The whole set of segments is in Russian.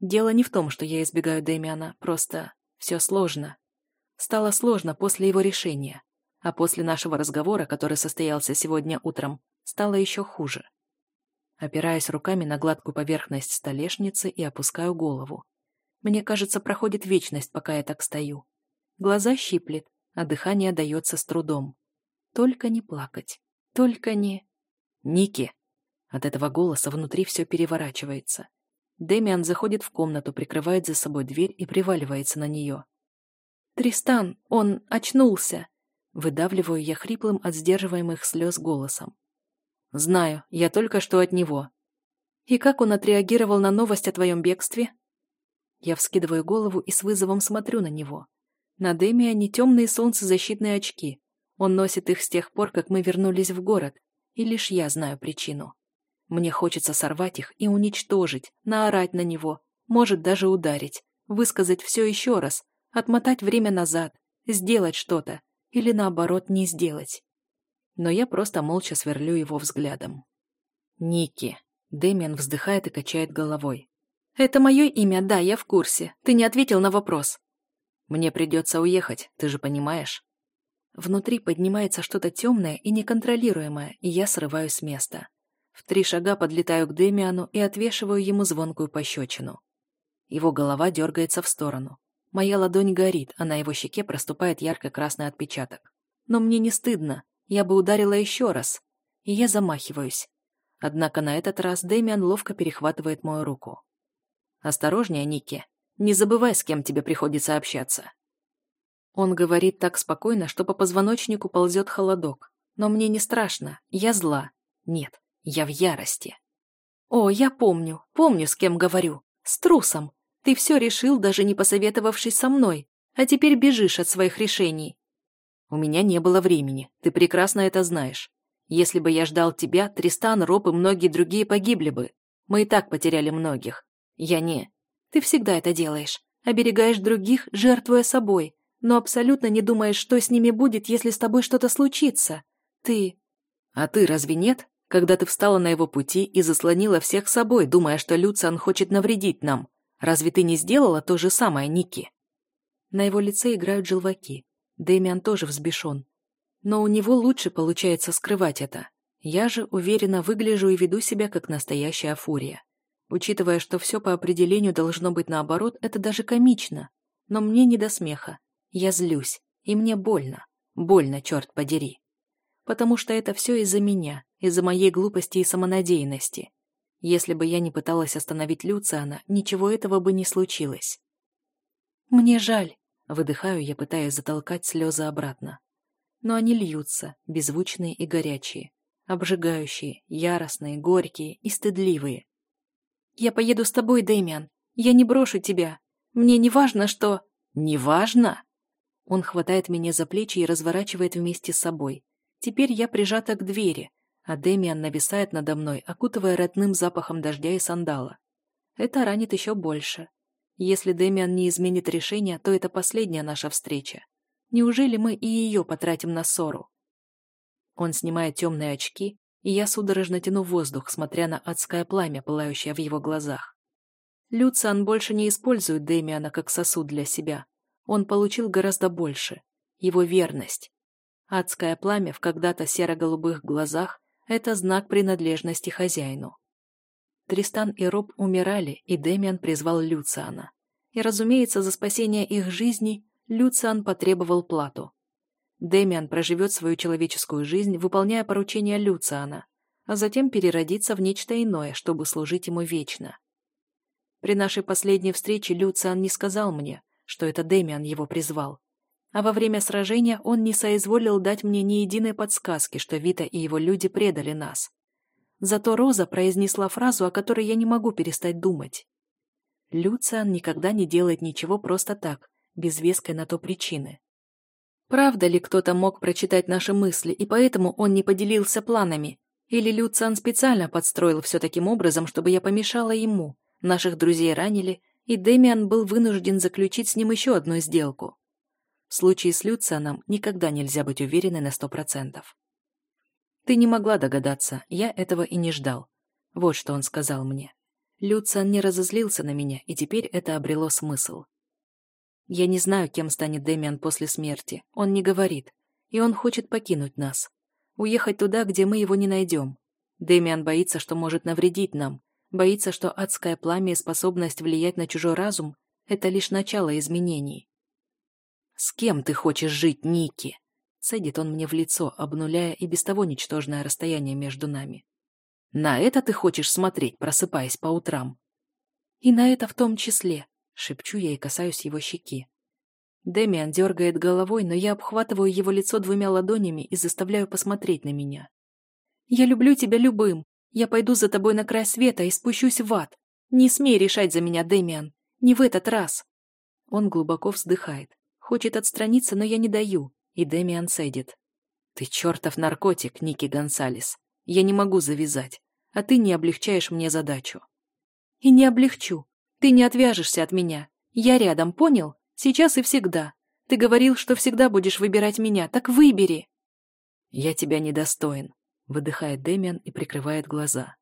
Дело не в том, что я избегаю Дэмиана, просто все сложно. Стало сложно после его решения, а после нашего разговора, который состоялся сегодня утром, стало еще хуже. Опираясь руками на гладкую поверхность столешницы и опускаю голову. Мне кажется, проходит вечность, пока я так стою. Глаза щиплет, а дыхание дается с трудом. Только не плакать. Только не... Ники! От этого голоса внутри все переворачивается. Дэмиан заходит в комнату, прикрывает за собой дверь и приваливается на нее. «Тристан, он очнулся!» Выдавливаю я хриплым от сдерживаемых слез голосом. «Знаю, я только что от него». «И как он отреагировал на новость о твоем бегстве?» Я вскидываю голову и с вызовом смотрю на него. На Дэмиане темные солнцезащитные очки. Он носит их с тех пор, как мы вернулись в город, и лишь я знаю причину. Мне хочется сорвать их и уничтожить, наорать на него, может даже ударить, высказать все еще раз, отмотать время назад, сделать что-то или наоборот не сделать. Но я просто молча сверлю его взглядом. «Ники!» Дэмиан вздыхает и качает головой. «Это мое имя, да, я в курсе. Ты не ответил на вопрос». «Мне придется уехать, ты же понимаешь?» Внутри поднимается что-то темное и неконтролируемое, и я срываюсь с места. В три шага подлетаю к Демиану и отвешиваю ему звонкую пощечину. Его голова дергается в сторону. Моя ладонь горит, а на его щеке проступает ярко-красный отпечаток. Но мне не стыдно, я бы ударила еще раз. И я замахиваюсь. Однако на этот раз Дэмиан ловко перехватывает мою руку. «Осторожнее, Ники. Не забывай, с кем тебе приходится общаться». Он говорит так спокойно, что по позвоночнику ползет холодок. Но мне не страшно, я зла. Нет, я в ярости. «О, я помню, помню, с кем говорю. С трусом. Ты все решил, даже не посоветовавшись со мной, а теперь бежишь от своих решений». «У меня не было времени, ты прекрасно это знаешь. Если бы я ждал тебя, Тристан, Роб и многие другие погибли бы. Мы и так потеряли многих. Я не...» «Ты всегда это делаешь. Оберегаешь других, жертвуя собой, но абсолютно не думаешь, что с ними будет, если с тобой что-то случится. Ты...» «А ты разве нет?» Когда ты встала на его пути и заслонила всех собой, думая, что Люциан хочет навредить нам. Разве ты не сделала то же самое, Ники?» На его лице играют желваки. Дэмиан тоже взбешен. Но у него лучше получается скрывать это. Я же уверенно выгляжу и веду себя как настоящая фурия. Учитывая, что все по определению должно быть наоборот, это даже комично. Но мне не до смеха. Я злюсь. И мне больно. Больно, черт подери. Потому что это все из-за меня, из-за моей глупости и самонадеянности. Если бы я не пыталась остановить Люциана, ничего этого бы не случилось. «Мне жаль», — выдыхаю я, пытаясь затолкать слезы обратно. Но они льются, беззвучные и горячие, обжигающие, яростные, горькие и стыдливые. «Я поеду с тобой, Дэмиан. Я не брошу тебя. Мне не важно, что...» «Не важно?» Он хватает меня за плечи и разворачивает вместе с собой. Теперь я прижата к двери, а Демиан нависает надо мной, окутывая родным запахом дождя и сандала. Это ранит еще больше. Если Демиан не изменит решение, то это последняя наша встреча. Неужели мы и ее потратим на ссору? Он снимает темные очки, и я судорожно тяну воздух, смотря на адское пламя, пылающее в его глазах. Люциан больше не использует Демиана как сосуд для себя. Он получил гораздо больше. Его верность. Адское пламя в когда-то серо-голубых глазах это знак принадлежности хозяину. Тристан и Роб умирали, и Демиан призвал Люциана. И, разумеется, за спасение их жизни Люциан потребовал плату. Демиан проживет свою человеческую жизнь, выполняя поручения Люциана, а затем переродится в нечто иное, чтобы служить ему вечно. При нашей последней встрече Люциан не сказал мне, что это Демиан его призвал, а во время сражения он не соизволил дать мне ни единой подсказки, что Вита и его люди предали нас. Зато Роза произнесла фразу, о которой я не могу перестать думать. Люциан никогда не делает ничего просто так, без веской на то причины. Правда ли кто-то мог прочитать наши мысли, и поэтому он не поделился планами? Или Люциан специально подстроил все таким образом, чтобы я помешала ему? Наших друзей ранили, и Демиан был вынужден заключить с ним еще одну сделку. В случае с Люцианом никогда нельзя быть уверенной на сто процентов. «Ты не могла догадаться, я этого и не ждал». Вот что он сказал мне. Люциан не разозлился на меня, и теперь это обрело смысл. Я не знаю, кем станет Дэмиан после смерти. Он не говорит. И он хочет покинуть нас. Уехать туда, где мы его не найдем. Дэмиан боится, что может навредить нам. Боится, что адское пламя и способность влиять на чужой разум — это лишь начало изменений. «С кем ты хочешь жить, Ники?» Цедит он мне в лицо, обнуляя и без того ничтожное расстояние между нами. «На это ты хочешь смотреть, просыпаясь по утрам?» «И на это в том числе», — шепчу я и касаюсь его щеки. Демиан дергает головой, но я обхватываю его лицо двумя ладонями и заставляю посмотреть на меня. «Я люблю тебя любым. Я пойду за тобой на край света и спущусь в ад. Не смей решать за меня, Демиан. Не в этот раз». Он глубоко вздыхает. Хочет отстраниться, но я не даю, и Демиан цедит. «Ты чертов наркотик, Ники Гонсалес. Я не могу завязать, а ты не облегчаешь мне задачу». «И не облегчу. Ты не отвяжешься от меня. Я рядом, понял? Сейчас и всегда. Ты говорил, что всегда будешь выбирать меня, так выбери!» «Я тебя недостоин», — выдыхает Демиан и прикрывает глаза.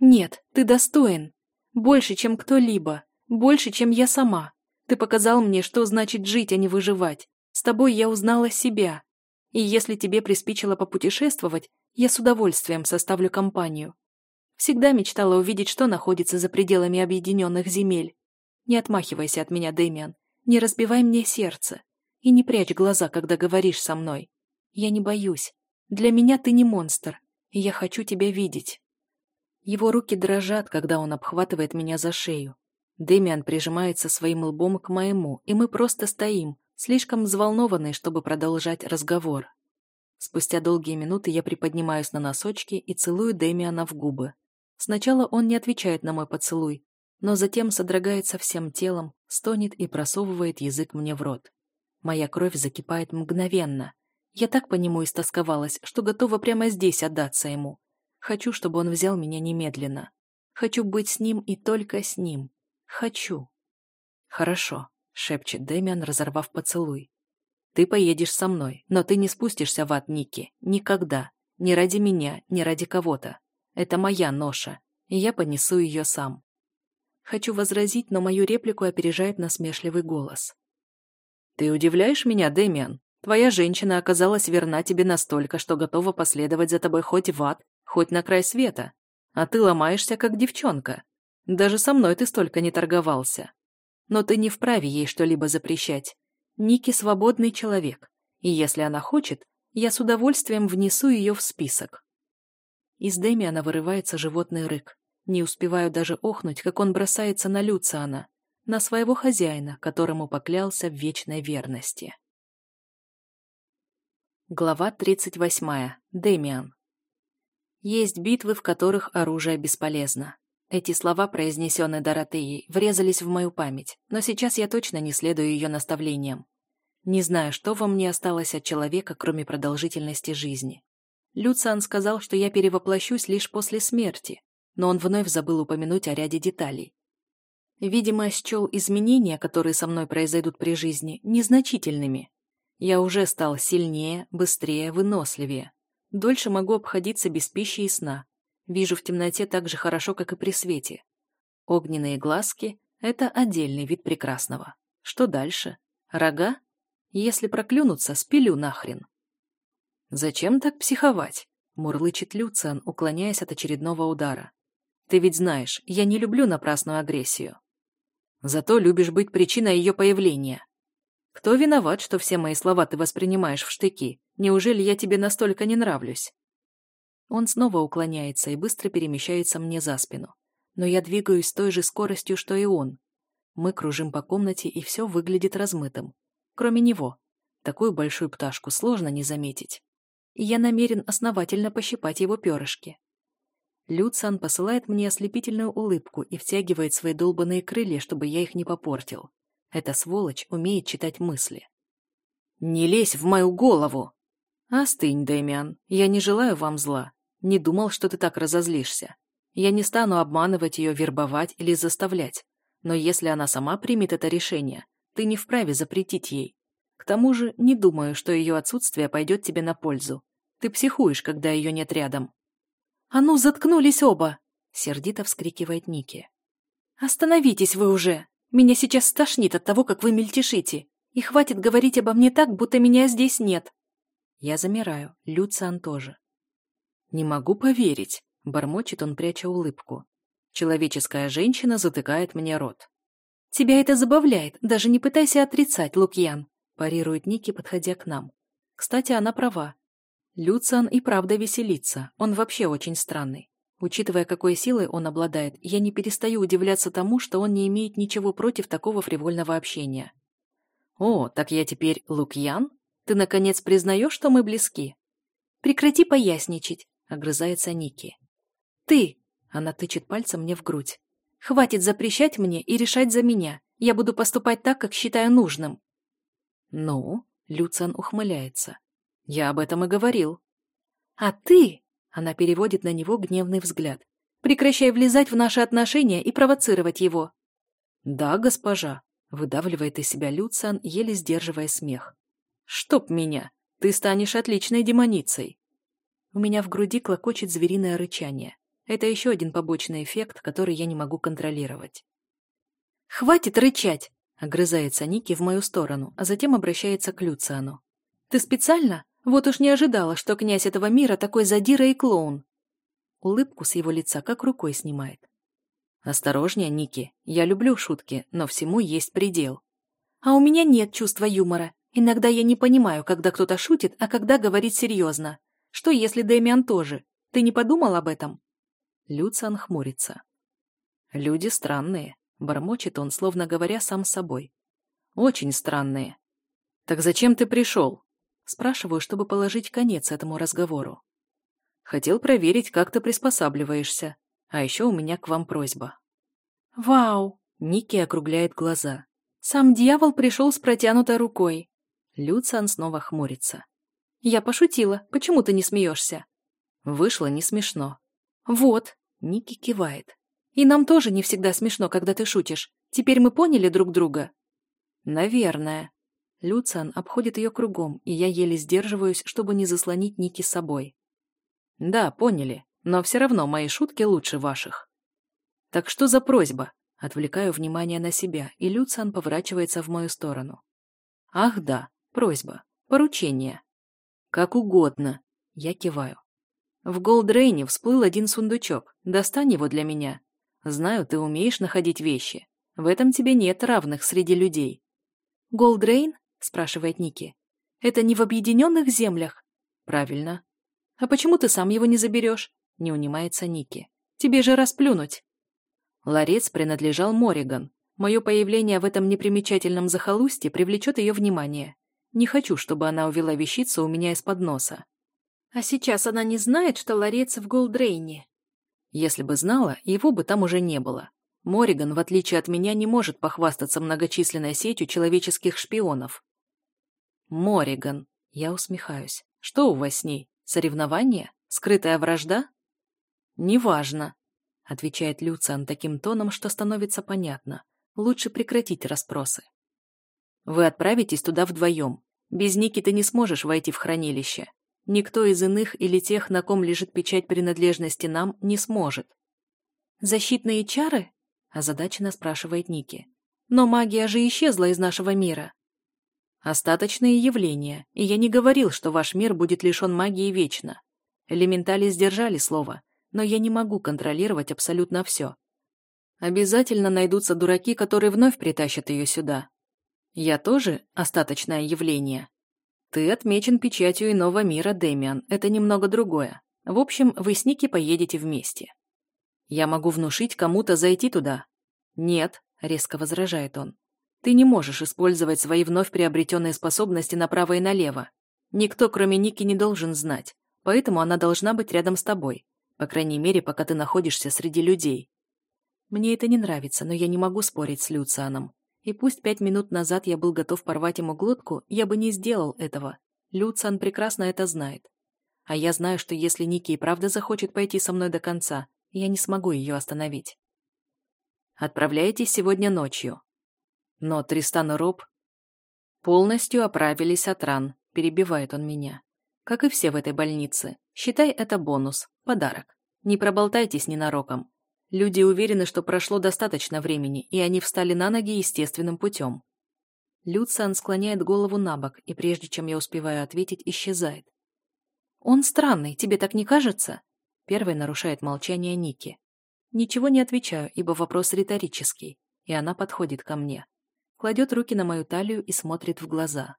«Нет, ты достоин. Больше, чем кто-либо. Больше, чем я сама. Ты показал мне, что значит жить, а не выживать. С тобой я узнала себя. И если тебе приспичило попутешествовать, я с удовольствием составлю компанию. Всегда мечтала увидеть, что находится за пределами объединенных земель. Не отмахивайся от меня, Дэмиан. Не разбивай мне сердце. И не прячь глаза, когда говоришь со мной. Я не боюсь. Для меня ты не монстр. И я хочу тебя видеть. Его руки дрожат, когда он обхватывает меня за шею. Дэмиан прижимается своим лбом к моему, и мы просто стоим, слишком взволнованные, чтобы продолжать разговор. Спустя долгие минуты я приподнимаюсь на носочки и целую Дэмиана в губы. Сначала он не отвечает на мой поцелуй, но затем содрогается всем телом, стонет и просовывает язык мне в рот. Моя кровь закипает мгновенно. Я так по нему истосковалась, что готова прямо здесь отдаться ему. Хочу, чтобы он взял меня немедленно. Хочу быть с ним и только с ним. Хочу. Хорошо, шепчет Дэмиан, разорвав поцелуй. Ты поедешь со мной, но ты не спустишься в ад Ники. Никогда. Ни ради меня, ни ради кого-то. Это моя ноша, и я понесу ее сам. Хочу возразить, но мою реплику опережает насмешливый голос. «Ты удивляешь меня, Дэмиан? Твоя женщина оказалась верна тебе настолько, что готова последовать за тобой хоть в ад, хоть на край света. А ты ломаешься, как девчонка. Даже со мной ты столько не торговался. Но ты не вправе ей что-либо запрещать. Ники свободный человек, и если она хочет, я с удовольствием внесу ее в список. Из Демиана вырывается животный рык. Не успеваю даже охнуть, как он бросается на Люциана, на своего хозяина, которому поклялся в вечной верности. Глава 38. Демиан. Есть битвы, в которых оружие бесполезно. Эти слова, произнесенные Доротеей, врезались в мою память, но сейчас я точно не следую ее наставлениям. Не знаю, что во мне осталось от человека, кроме продолжительности жизни. Люциан сказал, что я перевоплощусь лишь после смерти, но он вновь забыл упомянуть о ряде деталей. Видимо, счел изменения, которые со мной произойдут при жизни, незначительными. Я уже стал сильнее, быстрее, выносливее. Дольше могу обходиться без пищи и сна, Вижу в темноте так же хорошо, как и при свете. Огненные глазки — это отдельный вид прекрасного. Что дальше? Рога? Если проклюнутся, спилю нахрен. «Зачем так психовать?» — мурлычет Люциан, уклоняясь от очередного удара. «Ты ведь знаешь, я не люблю напрасную агрессию. Зато любишь быть причиной ее появления. Кто виноват, что все мои слова ты воспринимаешь в штыки? Неужели я тебе настолько не нравлюсь?» Он снова уклоняется и быстро перемещается мне за спину. Но я двигаюсь с той же скоростью, что и он. Мы кружим по комнате, и все выглядит размытым. Кроме него. Такую большую пташку сложно не заметить. И я намерен основательно пощипать его перышки. Люциан посылает мне ослепительную улыбку и втягивает свои долбанные крылья, чтобы я их не попортил. Эта сволочь умеет читать мысли. «Не лезь в мою голову!» «Остынь, Дэмиан, я не желаю вам зла. Не думал, что ты так разозлишься. Я не стану обманывать ее, вербовать или заставлять. Но если она сама примет это решение, ты не вправе запретить ей. К тому же, не думаю, что ее отсутствие пойдет тебе на пользу. Ты психуешь, когда ее нет рядом. «А ну, заткнулись оба!» Сердито вскрикивает Ники. «Остановитесь вы уже! Меня сейчас стошнит от того, как вы мельтешите. И хватит говорить обо мне так, будто меня здесь нет». Я замираю, Люциан тоже. «Не могу поверить», — бормочет он, пряча улыбку. Человеческая женщина затыкает мне рот. «Тебя это забавляет, даже не пытайся отрицать, Лукьян», — парирует Ники, подходя к нам. Кстати, она права. Люциан и правда веселится, он вообще очень странный. Учитывая, какой силой он обладает, я не перестаю удивляться тому, что он не имеет ничего против такого фривольного общения. «О, так я теперь Лукьян? Ты, наконец, признаешь, что мы близки?» «Прекрати поясничать», — огрызается Ники. «Ты!» — она тычет пальцем мне в грудь. «Хватит запрещать мне и решать за меня. Я буду поступать так, как считаю нужным». «Ну?» — Люциан ухмыляется. «Я об этом и говорил». «А ты?» — она переводит на него гневный взгляд. «Прекращай влезать в наши отношения и провоцировать его». «Да, госпожа», — выдавливает из себя Люциан, еле сдерживая смех. «Чтоб меня! Ты станешь отличной демоницей!» У меня в груди клокочет звериное рычание. Это еще один побочный эффект, который я не могу контролировать. «Хватит рычать!» — огрызается Ники в мою сторону, а затем обращается к Люциану. «Ты специально? Вот уж не ожидала, что князь этого мира такой задира и клоун!» Улыбку с его лица как рукой снимает. «Осторожнее, Ники. Я люблю шутки, но всему есть предел». «А у меня нет чувства юмора. Иногда я не понимаю, когда кто-то шутит, а когда говорит серьезно. Что, если Дэмиан тоже? Ты не подумал об этом?» Люциан хмурится. «Люди странные», — бормочет он, словно говоря сам собой. «Очень странные». «Так зачем ты пришел?» Спрашиваю, чтобы положить конец этому разговору. «Хотел проверить, как ты приспосабливаешься. А еще у меня к вам просьба». «Вау!» — Ники округляет глаза. «Сам дьявол пришел с протянутой рукой». Люциан снова хмурится. Я пошутила. Почему ты не смеешься? Вышло не смешно. Вот. Ники кивает. И нам тоже не всегда смешно, когда ты шутишь. Теперь мы поняли друг друга? Наверное. Люциан обходит ее кругом, и я еле сдерживаюсь, чтобы не заслонить Ники с собой. Да, поняли, но все равно мои шутки лучше ваших. Так что за просьба? Отвлекаю внимание на себя, и Люциан поворачивается в мою сторону. Ах да, просьба, поручение. «Как угодно». Я киваю. «В Голдрейне всплыл один сундучок. Достань его для меня. Знаю, ты умеешь находить вещи. В этом тебе нет равных среди людей». «Голдрейн?» – спрашивает Ники. «Это не в объединенных землях?» «Правильно». «А почему ты сам его не заберешь?» – не унимается Ники. «Тебе же расплюнуть». Ларец принадлежал Мориган. Мое появление в этом непримечательном захолустье привлечет ее внимание. Не хочу, чтобы она увела вещицу у меня из-под носа. А сейчас она не знает, что ларец в Голдрейне. Если бы знала, его бы там уже не было. Мориган, в отличие от меня, не может похвастаться многочисленной сетью человеческих шпионов. Мориган. Я усмехаюсь. Что у вас с ней? Соревнование? Скрытая вражда? Неважно, отвечает Люциан таким тоном, что становится понятно. Лучше прекратить расспросы. Вы отправитесь туда вдвоем. Без Ники ты не сможешь войти в хранилище. Никто из иных или тех, на ком лежит печать принадлежности нам, не сможет. «Защитные чары?» – озадаченно спрашивает Ники. «Но магия же исчезла из нашего мира». «Остаточные явления, и я не говорил, что ваш мир будет лишен магии вечно. Элементали сдержали слово, но я не могу контролировать абсолютно все. Обязательно найдутся дураки, которые вновь притащат ее сюда, я тоже остаточное явление. Ты отмечен печатью иного мира, Дэмиан. Это немного другое. В общем, вы с Ники поедете вместе. Я могу внушить кому-то зайти туда. Нет, резко возражает он. Ты не можешь использовать свои вновь приобретенные способности направо и налево. Никто, кроме Ники, не должен знать. Поэтому она должна быть рядом с тобой. По крайней мере, пока ты находишься среди людей. Мне это не нравится, но я не могу спорить с Люцианом. И пусть пять минут назад я был готов порвать ему глотку, я бы не сделал этого. Люциан прекрасно это знает. А я знаю, что если Ники и правда захочет пойти со мной до конца, я не смогу ее остановить. Отправляйтесь сегодня ночью. Но Тристан и Роб полностью оправились от ран, перебивает он меня. Как и все в этой больнице. Считай это бонус, подарок. Не проболтайтесь ненароком. Люди уверены, что прошло достаточно времени, и они встали на ноги естественным путем. Люциан склоняет голову на бок, и прежде чем я успеваю ответить, исчезает. «Он странный, тебе так не кажется?» Первой нарушает молчание Ники. Ничего не отвечаю, ибо вопрос риторический, и она подходит ко мне. Кладет руки на мою талию и смотрит в глаза.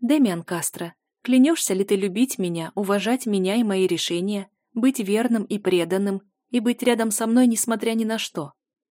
«Демиан Кастро, клянешься ли ты любить меня, уважать меня и мои решения, быть верным и преданным, и быть рядом со мной, несмотря ни на что?»